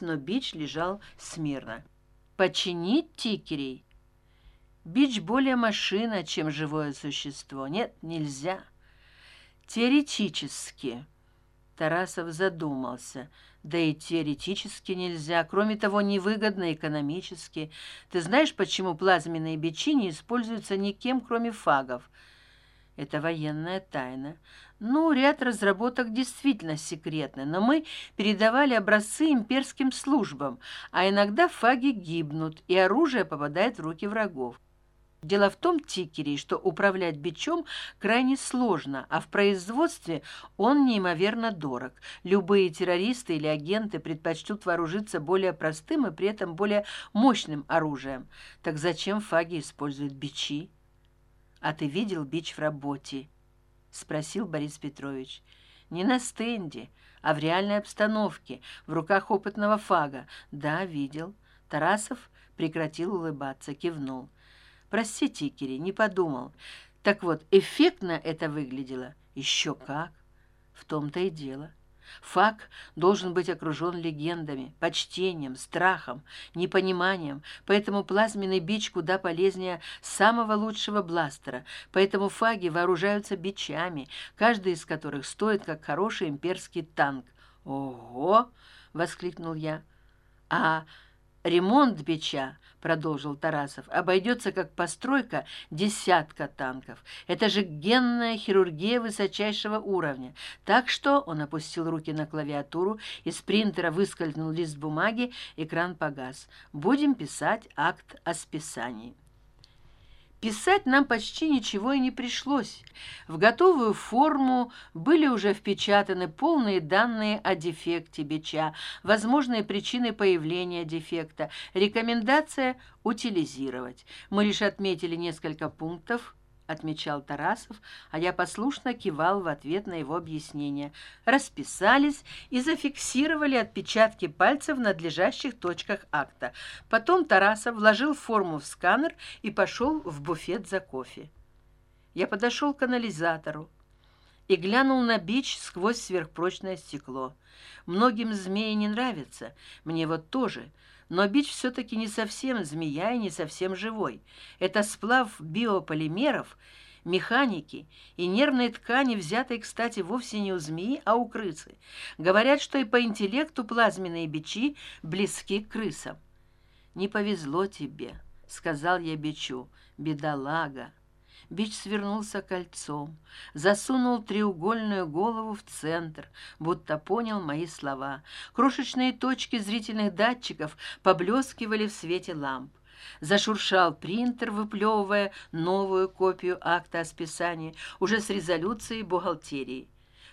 но бич лежал смирно. Починить тикерей? Бич более машина чем живое существо. Нет нельзя теоретически тарасов задумался. Да и теоретически нельзя. Кроме того невыгодно экономически. Ты знаешь почему плазменные бичи не используются никем кроме фагов? Это военная тайна ну ряд разработок действительно секретны но мы передавали образцы имперским службам а иногда фаги гибнут и оружие попадает в руки врагов. Дело в том тикере что управлять бичом крайне сложно а в производстве он неимоверно дорог. Любые террористы или агенты предпочтут вооружиться более простым и при этом более мощным оружием. Так зачем фаги используют бичи? А ты видел бич в работе спросил борис петрович. Не на стенде а в реальной обстановке в руках опытного фага. Да видел. Тарасов прекратил улыбаться кивнул. Прости тикери не подумал. Так вот эффектно это выглядело. Еще как. В том то и дело фак должен быть окружен легендами почтением страхом непониманием. Поэтому плазменный бич куда полезнее самого лучшего бластера. Поэтому фаги вооружаются бичами каждый из которых стоит как хороший имперский танк. Ого воскликнул я. А ремонт бича продолжил тарасов обойдется как постройка десятка танков. Это же генная хирургия высочайшего уровня. Так что он опустил руки на клавиатуру из принтера выскользнул лист бумаги экран погас. Будем писать акт о списании писать нам почти ничего и не пришлось. В готовую форму были уже впечатаны полные данные о дефекте бича возможные причины появления дефекта рекомендация утилизировать. Мы лишь отметили несколько пунктов отмечал тарасов а я послушно кивал в ответ на его объяснение. Расписались и зафиксировали отпечатки пальцев в надлежащих точках акта. Потом тарасов вложил форму в сканер и пошел в буфет за кофе. Я подошел к анализатору и глянул на бич сквозь сверхпрочное стекло. Многим змеи не нравится мне вот тоже но бич все таки не совсем змея и не совсем живой. Это сплав биополимеров механики и нервной ткани взятой кстати вовсе не у змеи а у крысы. Говорят что и по интеллекту плазменные бичи близки к крысам не повезло тебе сказал я бичу. Бедолага бич свернулся кольцом засунул треугольную голову в центр будто понял мои слова. Крошечные точки зрительных датчиков поблескивали в свете ламп. Зашуршал принтер выплевывая новую копию акта о списании уже с резолюцией бухгалтерии.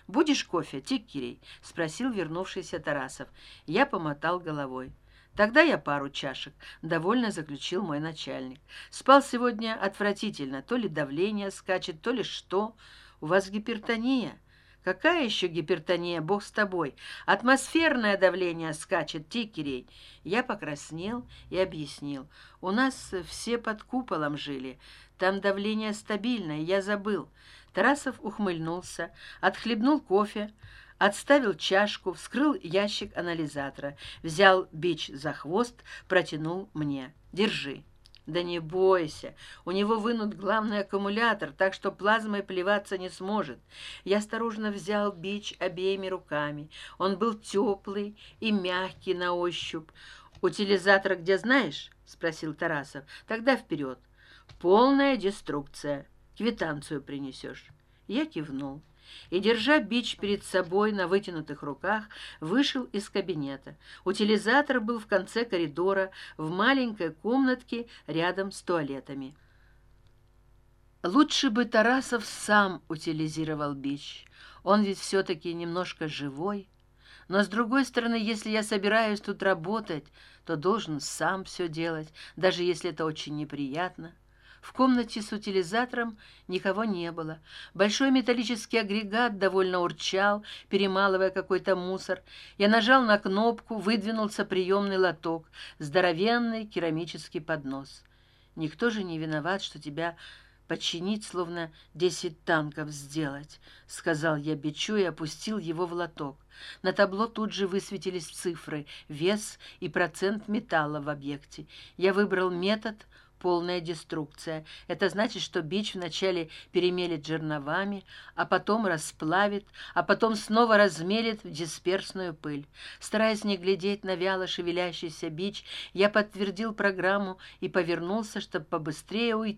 Будешь кофе? Тиккерей спросил вернувшийся тарасов. Я помотал головой тогда я пару чашек довольно заключил мой начальник. Спал сегодня отвратительно то ли давление скачет то ли что. У вас гипертония? Какая еще гипертония бог с тобой? Атмосферное давление скачет тикерей я покраснел и объяснил. У нас все под куполом жили. Там давление стабильное я забыл. Тарасов ухмыльнулся отхлебнул кофе отставил чашку вскрыл ящик анализатора взял бич за хвост протянул мне. Держи да не бойся у него вынут главный аккумулятор так что плазмой плеваться не сможет я осторожно взял бич обеими руками. Он был теплый и мягкий на ощупь. Утилизатор где знаешь спросил тарасов. Тогда вперед полная деструкция. Квитанцию принесешь я кивнул и держа бич перед собой на вытянутых руках вышел из кабинета. Утилизатор был в конце коридора в маленькой комнатке рядом с туалетами. Лучше бы тарасов сам утилизировал бич. Он ведь все таки немножко живой. Но с другой стороны если я собираюсь тут работать то должен сам все делать даже если это очень неприятно в комнате с утилизатором никого не было. Большой металлический агрегат довольно урчал перемалывая какой то мусор. Я нажал на кнопку выдвинулся приемный лоток здоровенный керамический поднос. Никто же не виноват что тебя починить словно десять танков сделать сказал я бичу и опустил его в лоток. На табло тут же высветились цифры вес и процент металла в объекте. Я выбрал метод полная деструкция. Это значит что бич вначале перемелет жерновами а потом расплавит а потом снова размелит в дисперсную пыль. Стараясь не глядеть на вяло шевелящийся бич я подтвердил программу и повернулся чтобы побыстрее уйти